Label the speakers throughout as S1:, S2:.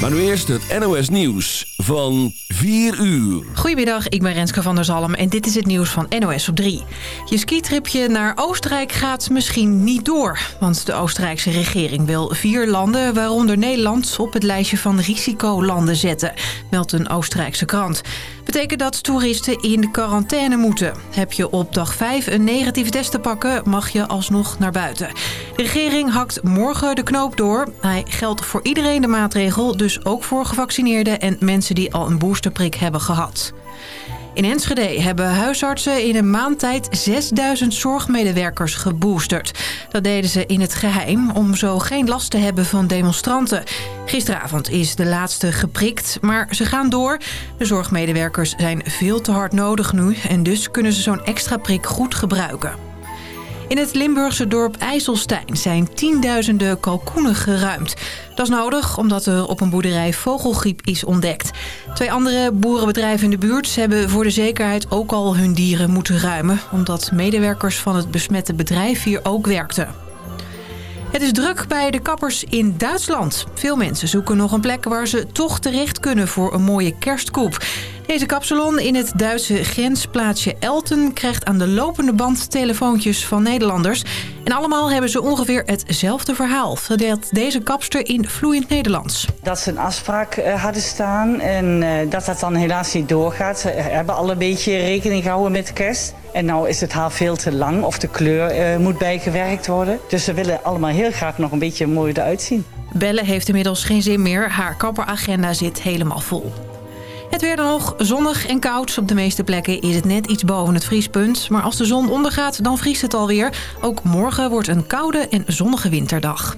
S1: Maar nu eerst het NOS Nieuws van 4 uur.
S2: Goedemiddag, ik ben Renske van der Zalm en dit is het nieuws van NOS op 3. Je skitripje naar Oostenrijk gaat misschien niet door. Want de Oostenrijkse regering wil vier landen, waaronder Nederland... op het lijstje van risicolanden zetten, meldt een Oostenrijkse krant. Betekent dat toeristen in quarantaine moeten. Heb je op dag 5 een negatieve test te pakken, mag je alsnog naar buiten. De regering hakt morgen de knoop door. Hij geldt voor iedereen de maatregel, dus ook voor gevaccineerden... en mensen die al een boosterprik hebben gehad. In Enschede hebben huisartsen in een maand tijd 6000 zorgmedewerkers geboosterd. Dat deden ze in het geheim om zo geen last te hebben van demonstranten. Gisteravond is de laatste geprikt, maar ze gaan door. De zorgmedewerkers zijn veel te hard nodig nu en dus kunnen ze zo'n extra prik goed gebruiken. In het Limburgse dorp IJsselstein zijn tienduizenden kalkoenen geruimd. Dat is nodig omdat er op een boerderij vogelgriep is ontdekt. Twee andere boerenbedrijven in de buurt hebben voor de zekerheid ook al hun dieren moeten ruimen... omdat medewerkers van het besmette bedrijf hier ook werkten. Het is druk bij de kappers in Duitsland. Veel mensen zoeken nog een plek waar ze toch terecht kunnen voor een mooie kerstkoep. Deze kapsalon in het Duitse grensplaatsje Elten krijgt aan de lopende band telefoontjes van Nederlanders. En allemaal hebben ze ongeveer hetzelfde verhaal, verdeelt deze kapster in vloeiend Nederlands.
S3: Dat ze een afspraak eh, hadden staan en eh, dat dat dan helaas niet doorgaat. Ze hebben al een beetje rekening gehouden met kerst. En nou is het haar veel te lang of de kleur uh, moet bijgewerkt worden. Dus ze willen allemaal heel graag nog een beetje mooi eruit zien.
S2: Bellen heeft inmiddels geen zin meer. Haar kapperagenda zit helemaal vol. Het weer dan nog zonnig en koud. Op de meeste plekken is het net iets boven het vriespunt. Maar als de zon ondergaat, dan vriest het alweer. Ook morgen wordt een koude en zonnige winterdag.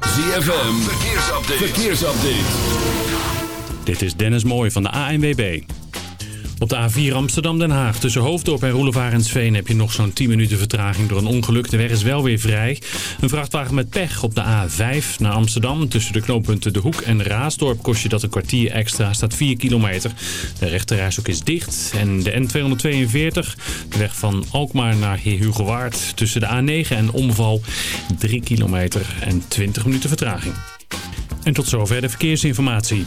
S1: ZFM, verkeersupdate. verkeersupdate.
S4: Dit is Dennis Mooij van de ANWB. Op de A4 Amsterdam-Den Haag tussen Hoofddorp en Roelevarensveen heb je nog zo'n 10 minuten vertraging door een ongeluk. De weg is wel weer vrij. Een vrachtwagen met pech op de A5 naar Amsterdam. Tussen de knooppunten De Hoek en Raasdorp kost je dat een kwartier extra. Staat 4 kilometer. De rechterreis ook is dicht. En de N242, de weg van Alkmaar naar Heerhugowaard. Tussen de A9 en Omval 3 kilometer en 20 minuten vertraging. En tot zover de verkeersinformatie.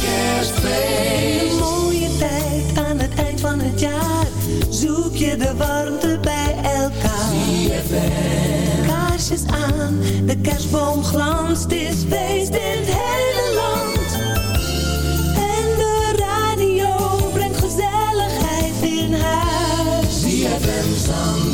S5: de kerstboom glanst. Is feest in het hele land. En de radio brengt gezelligheid in huis. ZFM.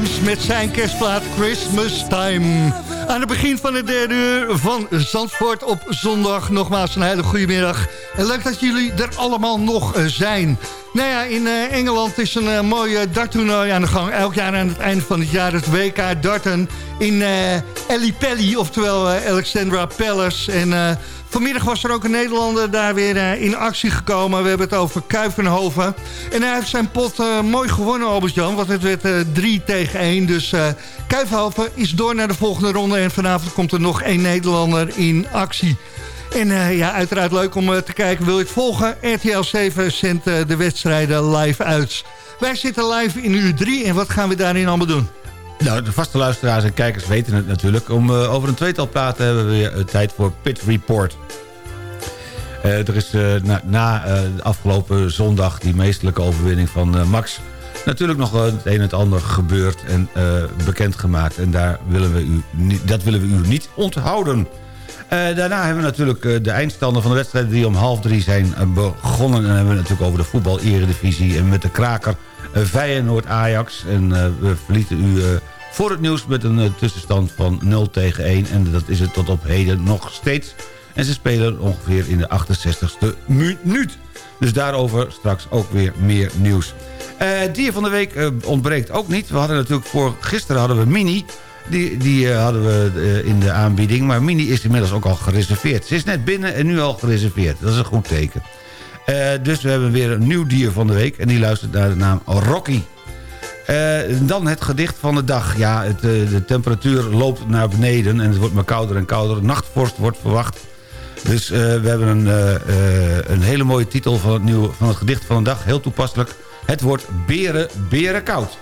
S6: Met zijn kerstplaat Christmas Time. Aan het begin van de derde uur van Zandvoort op zondag. Nogmaals een hele goede middag. En leuk dat jullie er allemaal nog eh, zijn. Nou ja, in uh, Engeland is een uh, mooi darttoernooi aan de gang. Elk jaar aan het einde van het jaar het WK darten in uh, oftewel Alexandra Palace. En vanmiddag was er ook een Nederlander daar weer in actie gekomen. We hebben het over Kuivenhoven. En hij heeft zijn pot mooi gewonnen, Albert-Jan. Want het werd 3 tegen 1. Dus Kuivenhoven is door naar de volgende ronde. En vanavond komt er nog één Nederlander in actie. En uh, ja, uiteraard leuk om uh, te kijken. Wil je het volgen? RTL 7 zendt uh, de wedstrijden live uit. Wij zitten live in uur 3 en wat gaan we daarin allemaal doen?
S7: Nou, de vaste luisteraars en kijkers weten het natuurlijk. Om over een tweetal praten hebben we weer tijd voor Pit Report. er is na, na afgelopen zondag die meestelijke overwinning van Max... natuurlijk nog het een en het ander gebeurd en bekendgemaakt. En daar willen we u, dat willen we u niet onthouden. Uh, daarna hebben we natuurlijk uh, de eindstanden van de wedstrijden... die om half drie zijn uh, begonnen. En dan hebben we natuurlijk over de voetbal-eredivisie... en met de kraker Feyenoord-Ajax. En we verlieten u voor het nieuws met een tussenstand van 0 tegen 1. En dat is het tot op heden nog steeds. En ze spelen ongeveer in de 68ste minuut. Dus daarover straks ook weer meer nieuws. dier van de week ontbreekt ook niet. We hadden natuurlijk voor gisteren hadden we Mini... Die, die uh, hadden we uh, in de aanbieding. Maar Mini is inmiddels ook al gereserveerd. Ze is net binnen en nu al gereserveerd. Dat is een goed teken. Uh, dus we hebben weer een nieuw dier van de week. En die luistert naar de naam Rocky. dan het gedicht van de dag. Ja, het, de temperatuur loopt naar beneden en het wordt maar kouder en kouder. Nachtvorst wordt verwacht. Dus we hebben een, een hele mooie titel van het, nieuwe, van het gedicht van de dag. Heel toepasselijk. Het wordt beren, beren koud.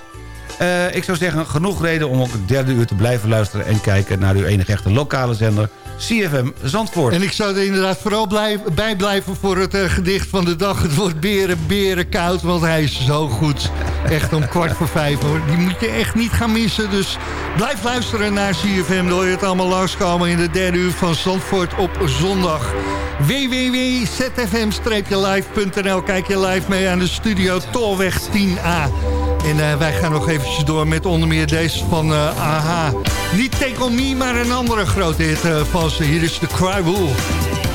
S7: Uh, ik zou zeggen, genoeg reden om ook het derde uur te blijven luisteren... en kijken naar uw enige echte lokale zender, CFM Zandvoort.
S6: En ik zou er inderdaad vooral blijf, bij blijven voor het uh, gedicht van de dag. Het wordt beren, beren koud, want hij is zo goed. Echt om kwart voor vijf, hoor. Die moet je echt niet gaan missen. Dus blijf luisteren naar CFM. Dan hoor je het allemaal langskomen in de derde uur van Zandvoort op zondag. www.zfm-live.nl Kijk je live mee aan de studio Tolweg 10A. En uh, wij gaan nog eventjes door met onder meer deze van AHA. Niet Take On Me, maar een andere grote hit uh, van ze. Hier is de Cry Wolf.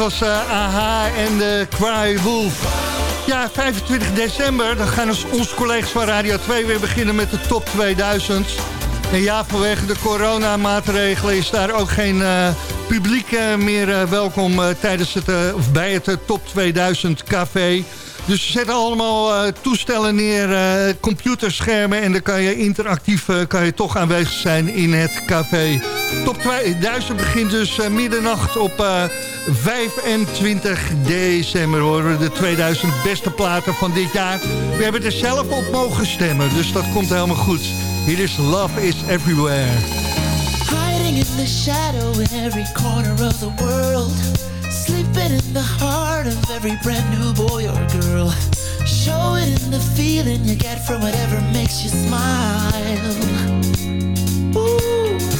S6: Was eh, AHA en de Cry Wolf. Ja, 25 december, dan gaan ons- onze collega's van Radio 2 weer beginnen met de top 2000. En ja, vanwege de coronamaatregelen is daar ook geen eh, publiek eh, meer welkom tijdens het, of bij het top 2000 café. Dus ze zetten allemaal toestellen neer, computerschermen... en dan kan je interactief kan je toch aanwezig zijn in het café. Top 2000 begint dus eh, middernacht op eh, 25 december. Horen de 2000 beste platen van dit jaar. We hebben er zelf op mogen stemmen, dus dat komt helemaal goed. Hier is Love is Everywhere.
S8: Hiding in the shadow in every corner of the world. Sleeping in the heart of every brand new boy or girl. Show it in the feeling you get from whatever makes you smile. Ooh,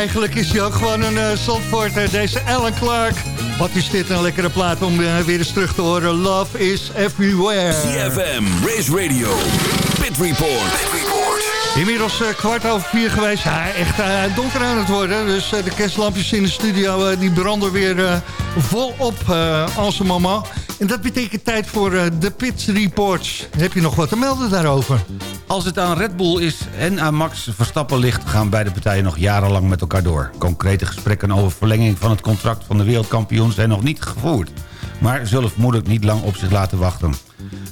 S6: eigenlijk is hij ook gewoon een uh, deze Alan Clark. Wat is dit een lekkere plaat om eh, weer eens terug te horen. Love is everywhere.
S1: CFM, Race Radio, Pit Report.
S6: Inmiddels eh, kwart over vier geweest. Ja, echt donker aan het worden. Dus de kerstlampjes in de studio die branden weer volop als een mama. En dat betekent tijd voor de Pit Reports. Heb je nog wat te melden daarover?
S7: Als het aan Red Bull is en aan Max Verstappen ligt... gaan beide partijen nog jarenlang met elkaar door. Concrete gesprekken over verlenging van het contract van de wereldkampioen... zijn nog niet gevoerd. Maar zullen vermoedelijk niet lang op zich laten wachten.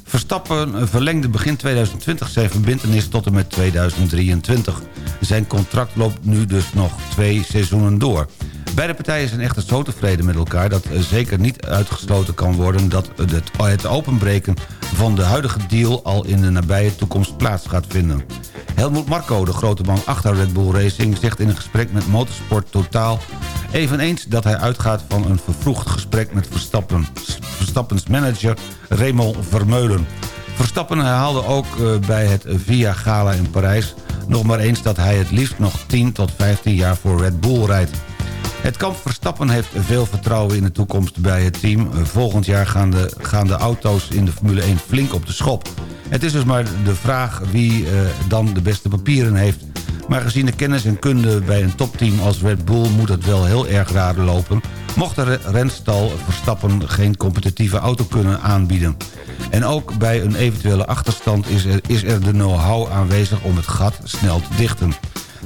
S7: Verstappen verlengde begin 2020 zijn verbintenis tot en met 2023. Zijn contract loopt nu dus nog twee seizoenen door. Beide partijen zijn echter zo tevreden met elkaar... dat er zeker niet uitgesloten kan worden dat het openbreken van de huidige deal... al in de nabije toekomst plaats gaat vinden. Helmut Marko, de grote man achter Red Bull Racing... zegt in een gesprek met Motorsport Totaal... eveneens dat hij uitgaat van een vervroegd gesprek met Verstappen, Verstappens manager Raymond Vermeulen. Verstappen herhaalde ook eh, bij het Via Gala in Parijs... nog maar eens dat hij het liefst nog 10 tot 15 jaar voor Red Bull rijdt. Het kamp Verstappen heeft veel vertrouwen in de toekomst bij het team. Volgend jaar gaan de, auto's in de Formule 1 flink op de schop. Het is dus maar de vraag wie eh, dan de beste papieren heeft. Maar gezien de kennis en kunde bij een topteam als Red Bull... moet het wel heel erg raar lopen... mocht de renstal Verstappen geen competitieve auto kunnen aanbieden. En ook bij een eventuele achterstand is er, is er de know-how aanwezig... om het gat snel te dichten.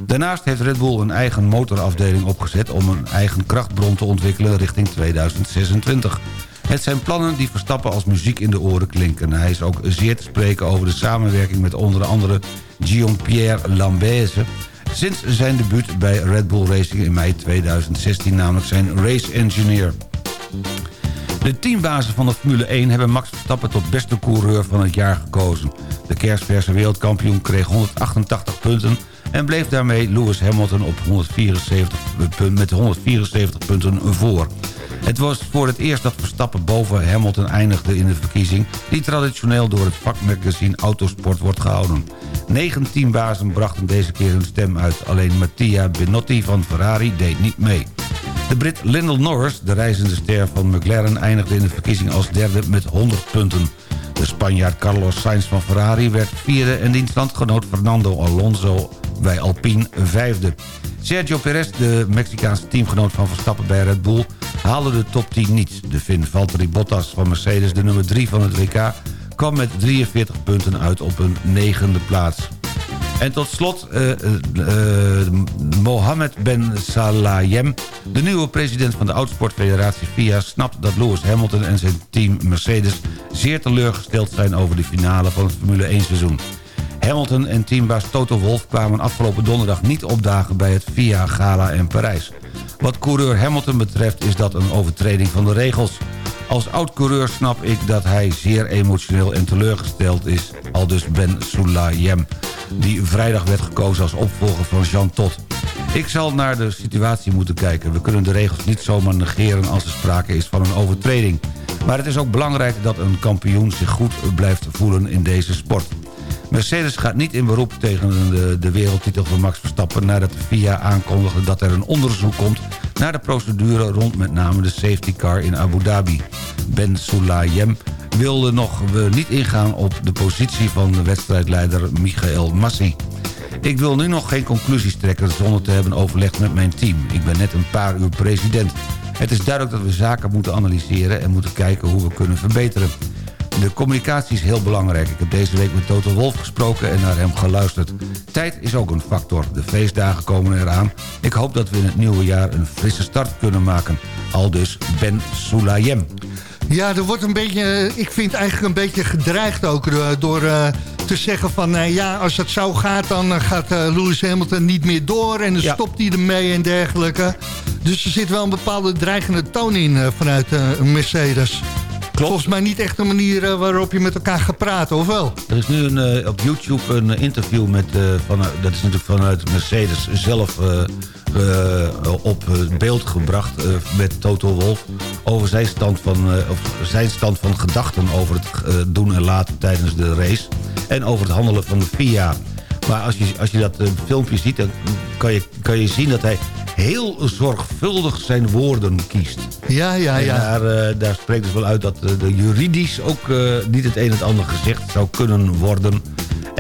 S7: Daarnaast heeft Red Bull een eigen motorafdeling opgezet... om een eigen krachtbron te ontwikkelen richting 2026. Het zijn plannen die Verstappen als muziek in de oren klinken. Hij is ook zeer te spreken over de samenwerking met onder andere Guillaume-Pierre Lambeze... sinds zijn debuut bij Red Bull Racing in mei 2016, namelijk zijn race engineer. De teambazen van de Formule 1 hebben Max Verstappen tot beste coureur van het jaar gekozen. De kerstverse wereldkampioen kreeg 188 punten en bleef daarmee Lewis Hamilton op 174, punt- met 174 punten voor. Het was voor het eerst dat Verstappen boven Hamilton eindigde in de verkiezing... die traditioneel door het vakmagazine Autosport wordt gehouden. Negen teambazen brachten deze keer hun stem uit. Alleen Mattia Benotti van Ferrari deed niet mee. De Brit Lyndall Norris, de reizende ster van McLaren... eindigde in de verkiezing als derde met 100 punten. De Spanjaard Carlos Sainz van Ferrari werd vierde... en diens landgenoot Fernando Alonso bij Alpine vijfde. Sergio Perez, de Mexicaanse teamgenoot van Verstappen bij Red Bull... haalde de top 10 niet. De Finn Valtteri Bottas van Mercedes, de nummer 3 van het WK... kwam met 43 punten uit op een negende plaats. En tot slot eh, eh, eh, Mohammed Ben Salayem, de nieuwe president van de Autosportfederatie FIA... snapt dat Lewis Hamilton en zijn team Mercedes zeer teleurgesteld zijn... over de finale van het Formule 1 seizoen. Hamilton en teambaas Toto Wolff kwamen afgelopen donderdag niet opdagen... bij het FIA Gala in Parijs. Wat coureur Hamilton betreft is dat een overtreding van de regels. Als oud-coureur snap ik dat hij zeer emotioneel en teleurgesteld is. Al dus Ben Sulayem, die vrijdag werd gekozen als opvolger van Jean Todt. Ik zal naar de situatie moeten kijken. We kunnen de regels niet zomaar negeren als er sprake is van een overtreding. Maar het is ook belangrijk dat een kampioen zich goed blijft voelen in deze sport. Mercedes gaat niet in beroep tegen de, de wereldtitel van Max Verstappen... nadat de FIA aankondigde dat er een onderzoek komt... naar de procedure rond met name de safety car in Abu Dhabi. Ben Sulayem wilde nog niet ingaan op de positie van de wedstrijdleider Michael Massi. Ik wil nu nog geen conclusies trekken zonder te hebben overlegd met mijn team. Ik ben net een paar uur president. Het is duidelijk dat we zaken moeten analyseren en moeten kijken hoe we kunnen verbeteren. De communicatie is heel belangrijk. Ik heb deze week met Toto Wolf gesproken en naar hem geluisterd. Tijd is ook een factor. De feestdagen komen eraan. Ik hoop dat we in het nieuwe jaar een frisse start kunnen maken. Al dus Ben Sulayem.
S6: Ja, er wordt een beetje, eh, ik vind eigenlijk een beetje gedreigd ook eh, door eh, te zeggen van... eh, ja, als het zo gaat, dan eh, gaat eh, Lewis Hamilton niet meer door... en dan
S7: Ja.
S6: stopt hij ermee en dergelijke. Dus er zit wel een bepaalde dreigende toon in eh, vanuit eh, Mercedes. Volgens mij niet echt een manier eh, waarop je met elkaar gaat praten, of wel?
S7: Er is nu een, eh, op YouTube een interview met, eh, van, dat is natuurlijk vanuit Mercedes zelf op beeld gebracht met Toto Wolf over zijn stand van, of zijn stand van gedachten over het doen en laten tijdens de race en over het handelen van de FIA. Maar als je, als je dat filmpje ziet, dan kan je, kan je zien dat hij heel zorgvuldig zijn woorden kiest.
S6: Ja, ja,
S7: En
S6: ja.
S7: daar, eh, daar spreekt dus wel uit dat eh, de juridisch ook eh, niet het een en het ander gezegd zou kunnen worden.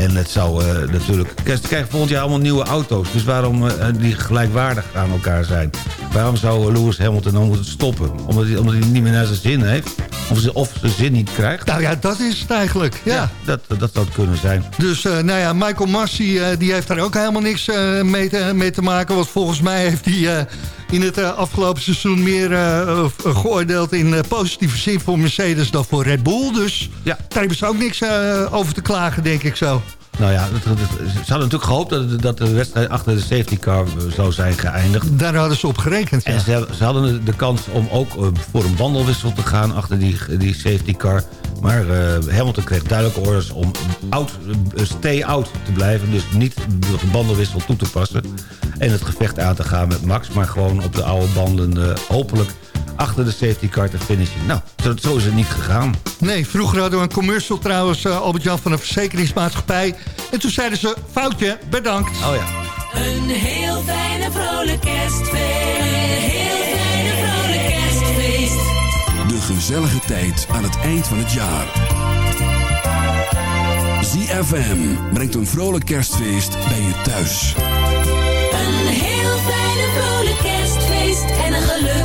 S7: En het zou eh, natuurlijk... Kijk, ze krijgen volgend jaar allemaal nieuwe auto's. Dus waarom eh, die gelijkwaardig aan elkaar zijn? Waarom zou eh, Lewis Hamilton dan moeten stoppen? Omdat hij, omdat hij niet meer naar zijn zin heeft? Of, ze, of zijn zin niet krijgt?
S6: Nou ja, dat is het eigenlijk, ja.
S7: dat, dat zou het kunnen zijn.
S6: Dus eh, nou ja, Michael Massi eh, die heeft daar ook helemaal niks eh, mee, te, mee te maken. Want volgens mij heeft hij eh, in het eh, afgelopen seizoen meer eh, eh, geoordeeld in positieve zin voor Mercedes dan voor Red Bull. Dus
S7: Ja.
S6: daar hebben ze ook niks over te klagen, denk ik zo.
S7: Nou ja, het- het- ze hadden natuurlijk gehoopt dat, dat de wedstrijd achter de safety car eh, zou zijn geëindigd.
S6: Daar hadden ze op gerekend. Ja.
S7: En ze, ze hadden de kans om ook eh, voor een wandelwissel te gaan achter die, die safety car. Maar eh, Hamilton kreeg duidelijke orders om out, stay out te blijven. Dus niet de bandenwissel toe te passen. En het gevecht aan te gaan met Max. Maar gewoon op de oude banden hopelijk achter de safety car te finishing. Nou, zo, is het niet gegaan.
S6: Nee, vroeger hadden we een commercial trouwens, uh, Albert-Jan van een Verzekeringsmaatschappij. En toen zeiden ze, foutje, bedankt.
S7: Oh ja.
S5: Een heel fijne vrolijk kerstfeest. Een heel fijne vrolijk kerstfeest.
S1: De gezellige tijd aan het eind van het jaar. ZFM brengt een vrolijk kerstfeest bij je thuis.
S5: Een heel fijne vrolijk kerstfeest en een
S9: geluk.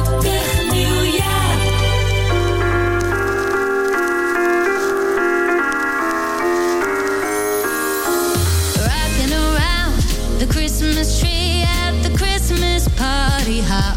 S9: Christmas tree at the Christmas party hop.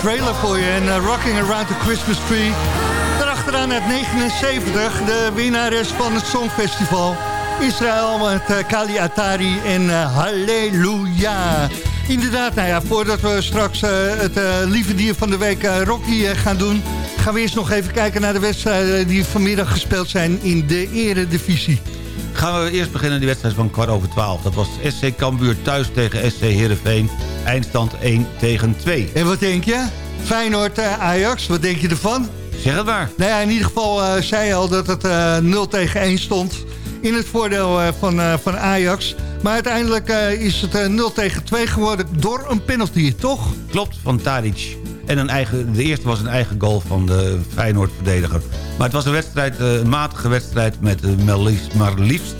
S6: Trailer voor je. En eh, Rocking Around the Christmas Tree. Daarachteraan uit 79, de winnares van het Songfestival. Israël met eh, Kali Atari en eh, Halleluja. Inderdaad, nou ja, voordat we straks eh, het eh, lieve dier van de week eh, Rocky eh, gaan doen... gaan we eerst nog even kijken naar de wedstrijden die vanmiddag gespeeld zijn in de eredivisie.
S7: Gaan we eerst beginnen die wedstrijd van kwart over twaalf. Dat was SC Cambuur thuis tegen SC Heerenveen. Eindstand 1 tegen 2.
S6: En wat denk je? Feyenoord eh, Ajax, wat denk je ervan?
S7: Zeg het maar.
S6: Nou ja, in ieder geval eh, zei je al dat het eh 0 tegen 1 stond. In het voordeel eh, van, eh, van Ajax. Maar uiteindelijk eh, is het eh, 0 tegen 2 geworden door een penalty, toch?
S7: Klopt, van Tadic. En een eigen, de eerste was een eigen goal van de Feyenoord-verdediger. Maar het was een wedstrijd, eh, een matige wedstrijd met eh, maar liefst, maar liefst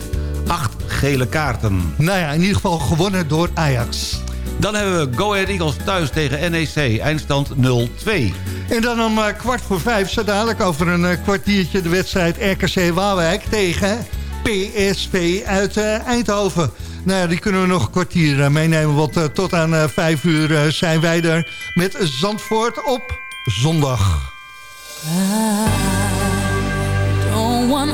S7: acht gele kaarten.
S6: Nou ja, in ieder geval gewonnen door Ajax.
S7: Dan hebben we Go Ahead Eagles thuis tegen NEC. Eindstand 0-2.
S6: En dan om eh, kwart voor vijf, zo dadelijk over een eh, kwartiertje de wedstrijd RKC Waalwijk tegen PSV uit eh, Eindhoven. Nou ja, die kunnen we nog een kwartier meenemen, want tot aan vijf uur zijn wij er met Zandvoort op zondag.
S10: Don't want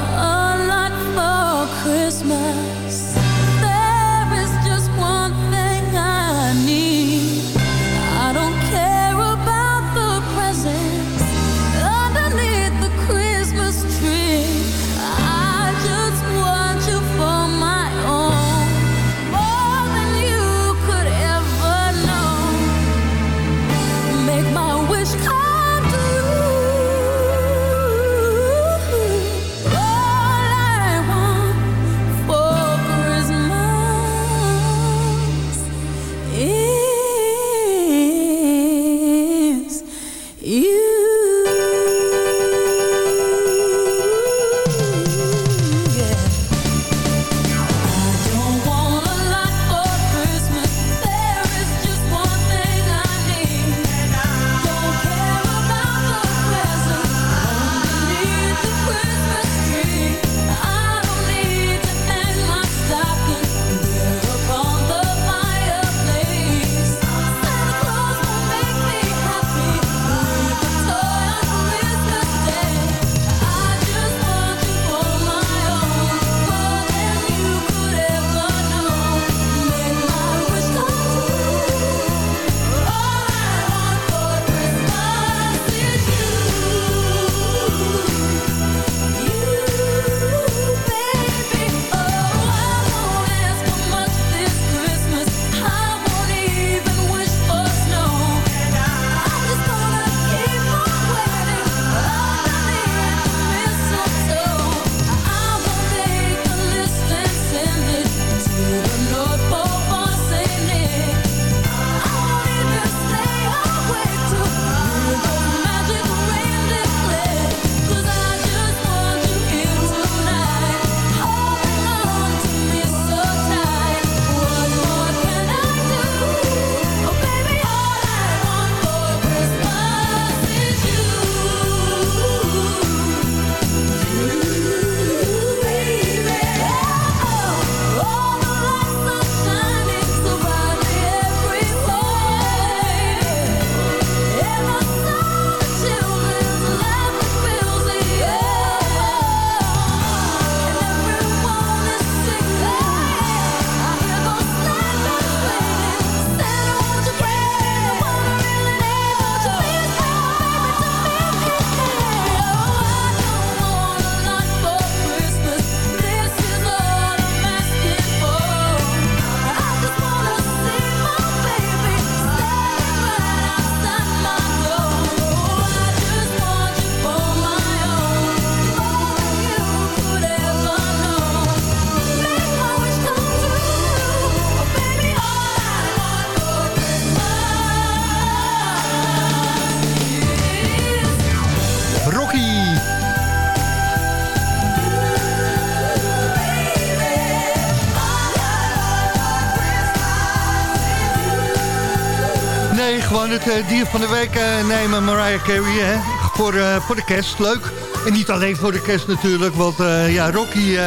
S6: Het eh, dier van de week eh, nemen, Mariah Carey, hè? Voor, eh, voor de kerst, leuk. En niet alleen voor de kerst natuurlijk, want ja, Rocky,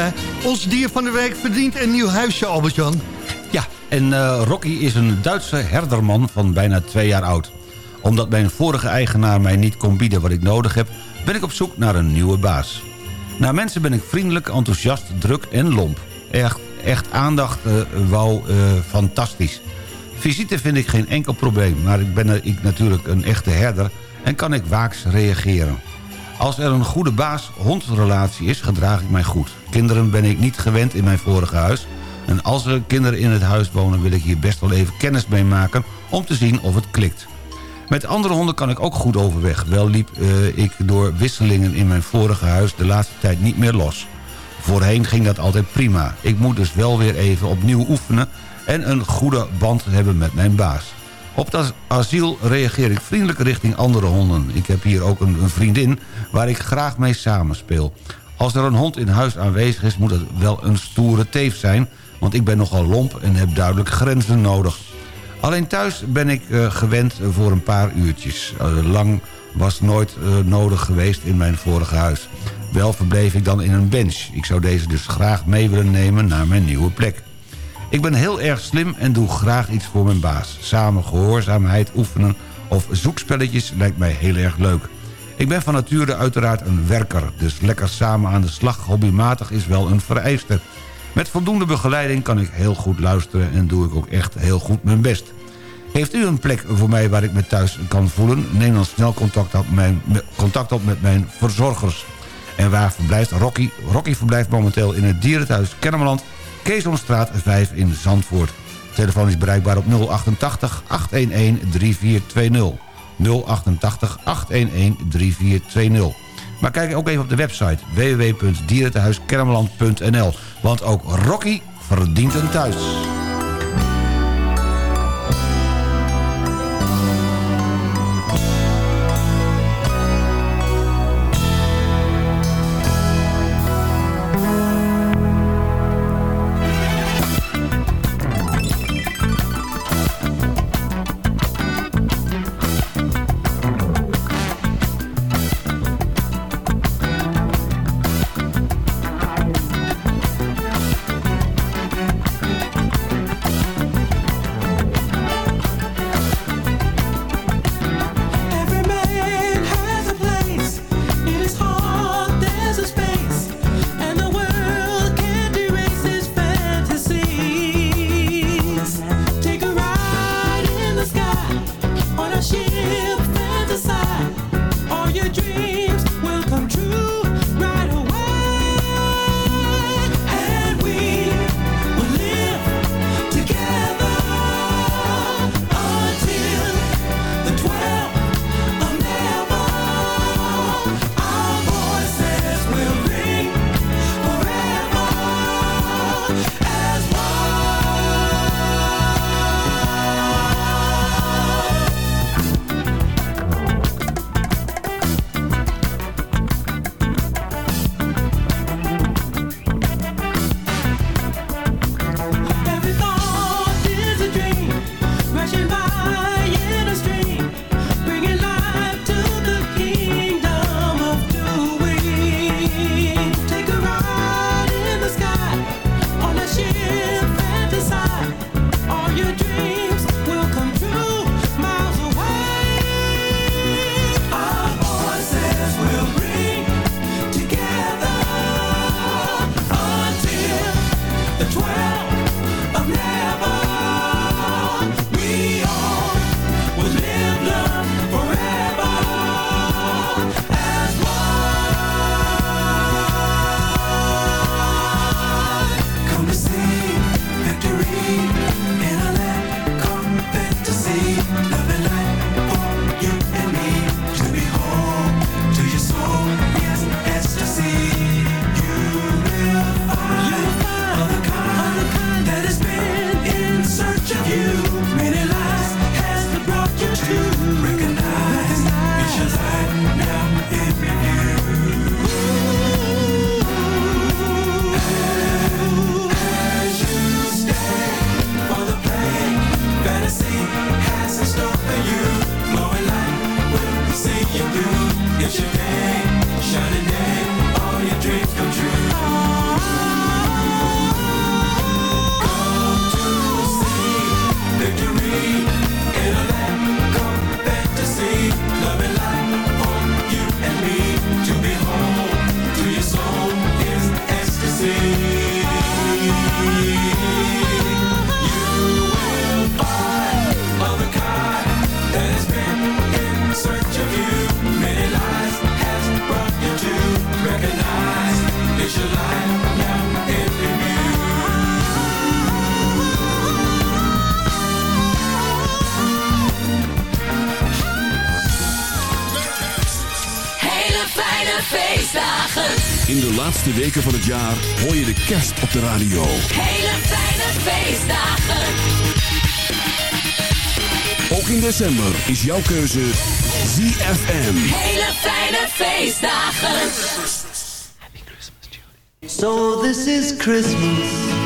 S6: ons dier van de week, verdient een nieuw huisje, Albert-Jan.
S7: Ja, En Rocky is een Duitse herderman van bijna twee jaar oud. Omdat mijn vorige eigenaar mij niet kon bieden wat ik nodig heb... ben ik op zoek naar een nieuwe baas. Naar mensen ben ik vriendelijk, enthousiast, druk en lomp. Echt, echt aandacht, wauw, fantastisch. Visite vind ik geen enkel probleem, maar ik ben ik natuurlijk een echte herder... en kan ik waaks reageren. Als er een goede baas-hondrelatie is, gedraag ik mij goed. Kinderen ben ik niet gewend in mijn vorige huis... en als er kinderen in het huis wonen... wil ik hier best wel even kennis mee maken... om te zien of het klikt. Met andere honden kan ik ook goed overweg. Wel liep eh, ik door wisselingen in mijn vorige huis de laatste tijd niet meer los. Voorheen ging dat altijd prima. Ik moet dus wel weer even opnieuw oefenen... en een goede band hebben met mijn baas. Op dat asiel reageer ik vriendelijk richting andere honden. Ik heb hier ook een, een vriendin waar ik graag mee samenspeel. Als er een hond in huis aanwezig is, moet het wel een stoere teef zijn... want ik ben nogal lomp en heb duidelijk grenzen nodig. Alleen thuis ben ik eh, gewend voor een paar uurtjes. Eh, lang was nooit eh, nodig geweest in mijn vorige huis. Wel verbleef ik dan in een bench. Ik zou deze dus graag mee willen nemen naar mijn nieuwe plek. Ik ben heel erg slim en doe graag iets voor mijn baas. Samen gehoorzaamheid oefenen of zoekspelletjes lijkt mij heel erg leuk. Ik ben van nature uiteraard een werker, dus lekker samen aan de slag hobbymatig is wel een vereiste. Met voldoende begeleiding kan ik heel goed luisteren en doe ik ook echt heel goed mijn best. Heeft u een plek voor mij waar ik me thuis kan voelen? Neem dan snel contact op, mijn, contact op met mijn verzorgers. En waar verblijft Rocky? Rocky verblijft momenteel in het dierenthuis Kennemerland... Keesomstraat 5 in Zandvoort. Telefoon is bereikbaar op 088 811 3420. 088 811 3420. Maar kijk ook even op de website www.dierentehuiskennemerland.nl. Want ook Rocky verdient een thuis.
S1: Weken van het jaar hoor je de kerst op de radio.
S9: Hele fijne feestdagen.
S1: Ook in december is jouw keuze ZFM.
S9: Hele fijne feestdagen.
S11: So this is Christmas.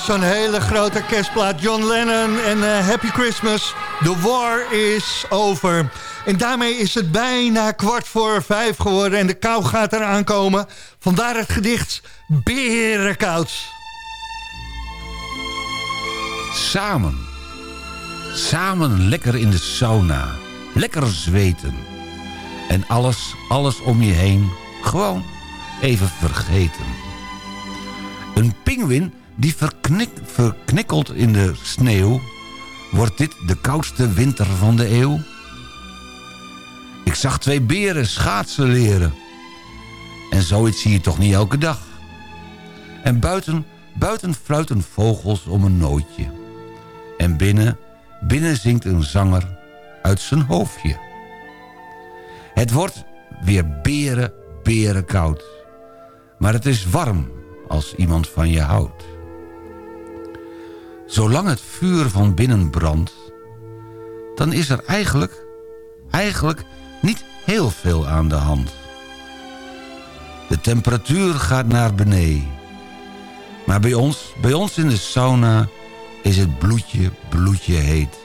S6: Zo'n hele grote kerstplaat. John Lennon en eh, Happy Christmas. The war is over. En daarmee is het bijna kwart voor vijf geworden. En de kou gaat eraan komen. Vandaar het gedicht Berenkoud.
S7: Samen. Samen lekker in de sauna. Lekker zweten. En alles, alles om je heen. Gewoon even vergeten. Een pinguïn die verknik, verknikkelt in de sneeuw. Wordt dit de koudste winter van de eeuw? Ik zag twee beren schaatsen leren. En zoiets zie je toch niet elke dag. En buiten, buiten fluiten vogels om een nootje. En binnen, binnen zingt een zanger uit zijn hoofdje. Het wordt weer beren, beren koud. Maar het is warm als iemand van je houdt. Zolang het vuur van binnen brandt... dan is er eigenlijk, eigenlijk niet heel veel aan de hand. De temperatuur gaat naar beneden. Maar bij ons, bij ons in de sauna is het bloedje, bloedje heet.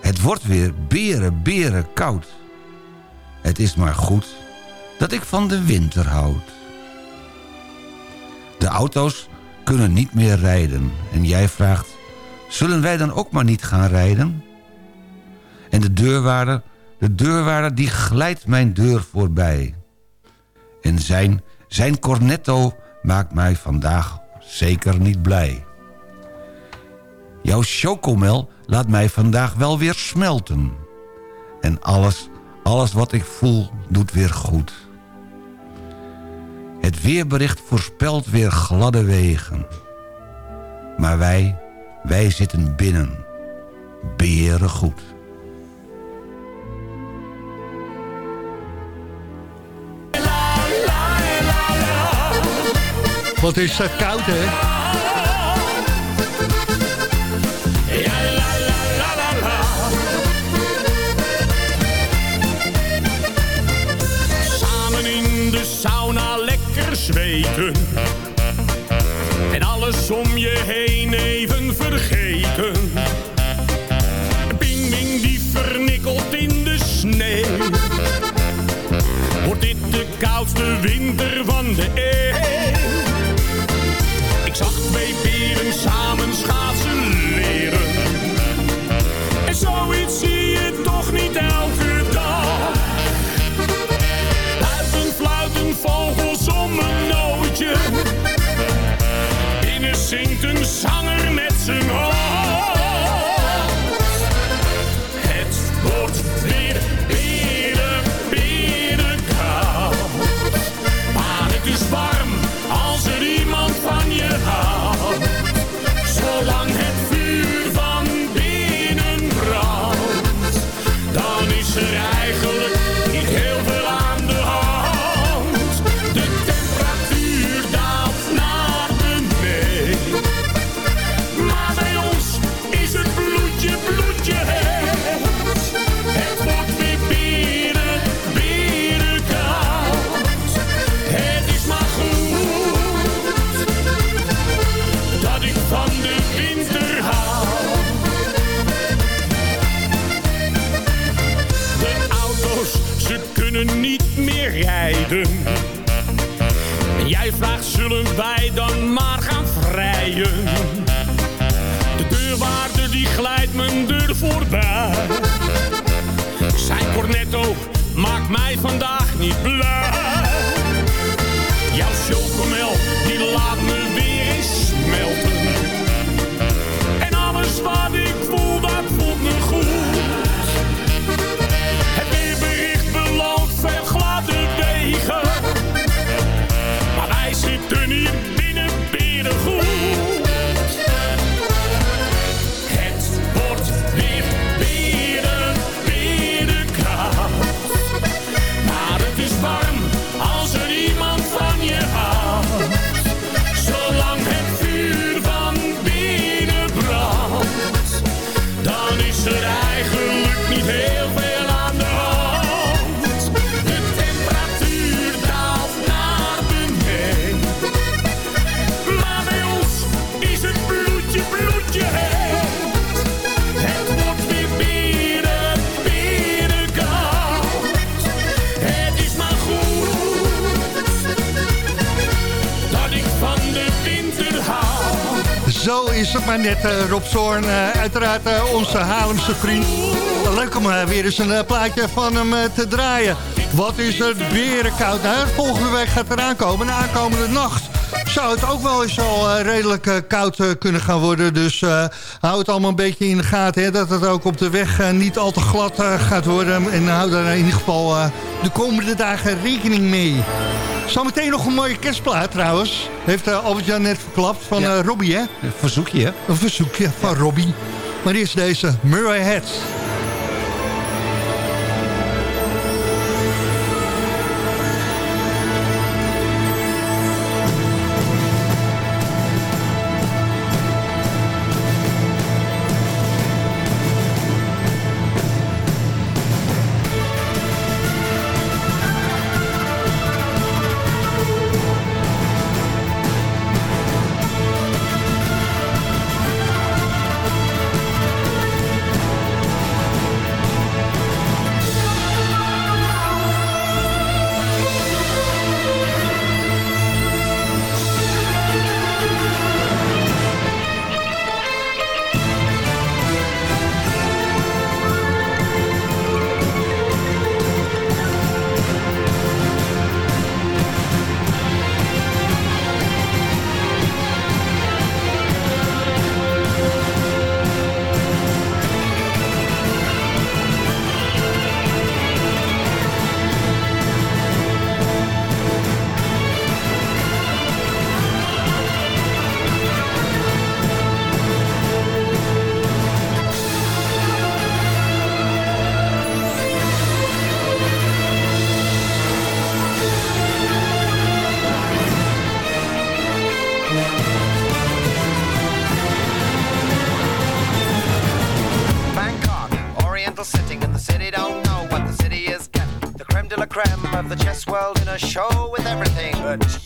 S7: Het wordt weer beren, beren koud. Het is maar goed dat ik van de winter houd. De auto's kunnen niet meer rijden en jij vraagt Zullen wij dan ook maar niet gaan rijden? En de deurwaarder, de deurwaarder die glijdt mijn deur voorbij. En zijn, zijn cornetto maakt mij vandaag zeker niet blij. Jouw chocomel laat mij vandaag wel weer smelten. En alles, alles wat ik voel doet weer goed. Het weerbericht voorspelt weer gladde wegen. Maar wij, wij zitten binnen. Beren goed.
S6: Wat is dat koud, hè?
S12: En alles om je heen even vergeten. Ping, ping, die vernikkelt in de sneeuw. Wordt dit de koudste winter van de eeuw? Ik zag twee beren samen schaatsen leren. En zoiets zie je toch niet elke dan dan maar gaan vrijen? De deurwaarder die glijdt mijn deur voorbij. Zijn cornetto maakt mij vandaag niet blij. Van de winter.
S6: Zo is het maar net, eh, Rob Zorn. eh, uiteraard eh, onze Haarlemse vriend. Leuk om weer eens een plaatje van hem te draaien. Wat is het berenkoud. Nou, volgende week gaat eraan komen. De aankomende nacht zou het ook wel eens al eh, redelijk eh, koud eh, kunnen gaan worden. Dus hou het allemaal een beetje in de gaten. Hè, dat het ook op de weg niet al te glad gaat worden. En hou daar in ieder geval de komende dagen rekening mee. Zometeen nog een mooie kerstplaat trouwens. Heeft Albert-Jan net verklapt van
S7: Ja.
S6: Robbie, hè?
S7: Een verzoekje, hè?
S6: Een verzoekje van Robbie. Maar eerst deze Murray Head.
S13: show with everything but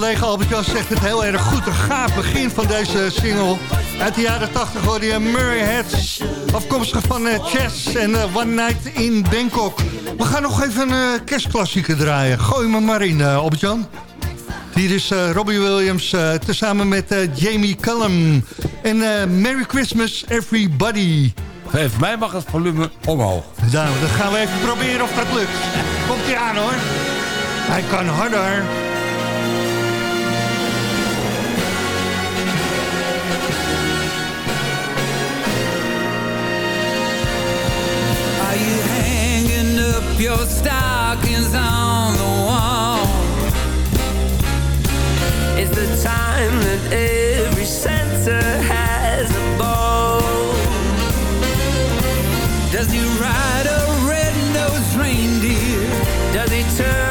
S6: collega Albert zegt het heel erg goed. Een gaaf begin van deze single. Uit de jaren 80 hoorde je Murray Heads. Afkomstig van eh, Chess en eh, One Night in Bangkok. We gaan nog even eh, een kerstklassieker draaien. Gooi me maar in, Albertjan. Hier is Robbie Williams tezamen met Jamie Cullum. En Merry Christmas everybody.
S7: Even mij mag het volume omhoog.
S6: Nou, dan gaan we even proberen of dat lukt. Komt ie aan hoor. Hij kan harder.
S11: your stockings on the wall. It's the time that every center has a ball. Does he ride a red-nosed reindeer? Does he turn?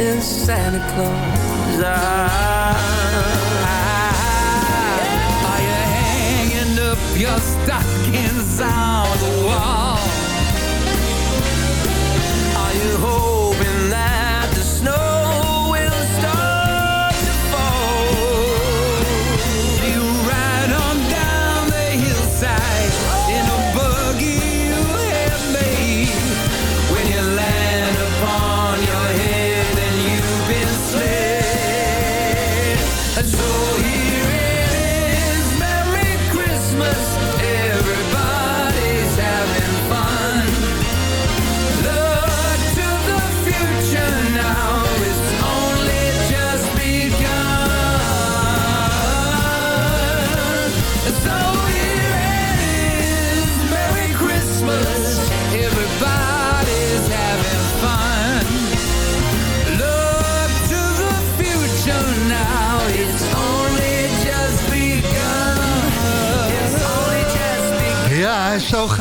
S11: since Santa Claus. Are you hanging up your stockings on the wall?
S6: azul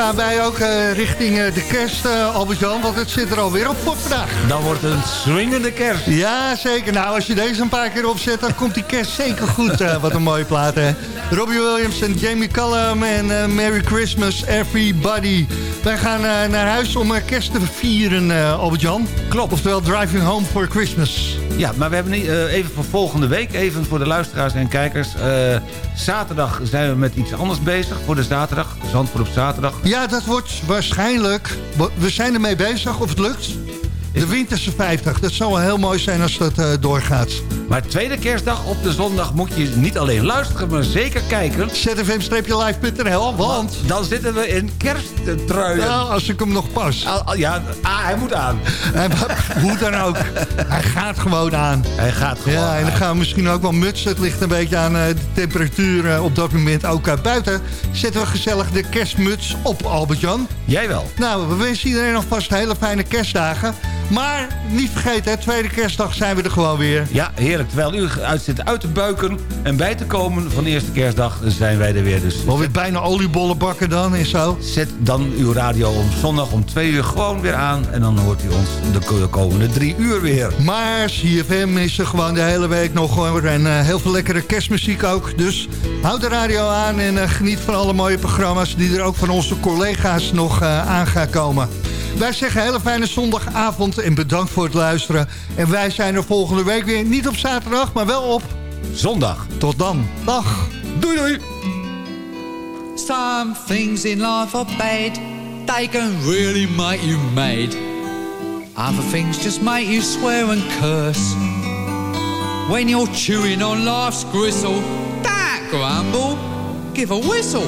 S6: gaan wij ook eh, richting eh, de kerst, eh, Albert-Jan. Want het zit er alweer op voor vandaag.
S7: Dan wordt het een swingende kerst.
S6: Ja, zeker. Nou, als je deze een paar keer opzet, dan komt die kerst zeker goed. wat een mooie plaat, hè. Robbie Williams en Jamie Cullum en eh, Merry Christmas, everybody. Wij gaan eh, naar huis om kerst te vieren, eh, Albert-Jan.
S7: Klopt.
S6: Oftewel Driving Home for Christmas.
S7: Ja, maar we hebben niet, even voor volgende week, even voor de luisteraars en kijkers. zaterdag zijn we met iets anders bezig voor de zaterdag. Zandvoort op zaterdag.
S6: Ja, dat wordt waarschijnlijk... We zijn ermee bezig, of het lukt. De Winterse 50. Dat zou wel heel mooi zijn als dat eh, doorgaat.
S7: Maar tweede kerstdag op de zondag moet je niet alleen luisteren, maar zeker kijken.
S6: zfm-live.nl, want...
S7: Dan zitten we in kersttruien.
S6: Nou, als ik hem nog pas.
S7: Al- Ja, ah, hij moet aan.
S6: Hoe dan ook. Hij gaat gewoon aan.
S7: Hij gaat gewoon
S6: Ja, en dan
S7: aan.
S6: gaan we misschien ook wel mutsen. Het ligt een beetje aan eh, de temperatuur eh, op dat moment. Ook buiten zetten we gezellig de kerstmuts op, Albert-Jan.
S7: Jij wel.
S6: Nou, we wensen iedereen alvast hele fijne kerstdagen. Maar niet vergeten, hè, tweede kerstdag zijn we er gewoon weer.
S7: Ja, heerlijk. Terwijl u uit zit uit te buiken en bij te komen van de eerste kerstdag zijn wij er weer. Dus
S6: Wel weer bijna oliebollen bakken dan en zo.
S7: zet dan uw radio om zondag om twee uur gewoon weer aan. En dan hoort u ons de komende drie uur weer.
S6: Maar CFM is er gewoon de hele week nog. En eh, heel veel lekkere kerstmuziek ook. Dus houd de radio aan en eh, geniet van alle mooie programma's... die er ook van onze collega's nog eh, aan gaan komen. Wij zeggen hele fijne zondagavond en bedankt voor het luisteren. En wij zijn er volgende week weer. Niet op zaterdag, maar wel op...
S7: Zondag.
S6: Tot dan. Dag.
S7: Doei doei.
S11: Some things in life are bad. They can really make you mad. Other things just make you swear and curse. When you're chewing on life's gristle, don't grumble, give a whistle.